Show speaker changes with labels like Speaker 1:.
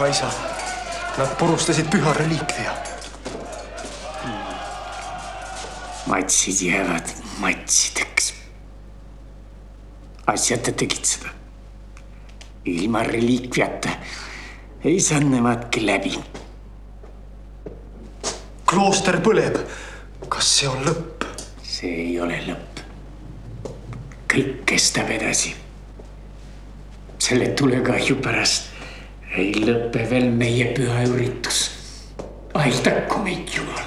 Speaker 1: pühaisa. Nad purustasid püha reliikvia.
Speaker 2: matsid jäävad matsideks. asjata tegid seda. ilma reliikviata ei saanud nemadki läbi.
Speaker 1: klooster põleb. kas see on lõpp?
Speaker 2: see ei ole lõpp. kõik kestab edasi. selle tulekahju pärast ei lõpe veel meie püha üritus. aidaku meid Jumal